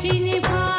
চিনে ভা